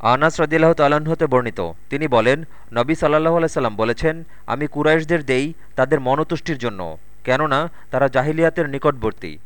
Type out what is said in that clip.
আনাস রদিল্লাহ তাল্লাহ্ন হতে বর্ণিত। তিনি বলেন, নবী সাল্লাহ আলাইসাল্লাম বলেছেন, আমি কুরাইশদের দেই তাদের মনতুষ্টির জন্য, কেননা তারা জাহিলিয়াতের নিকটবর্তী।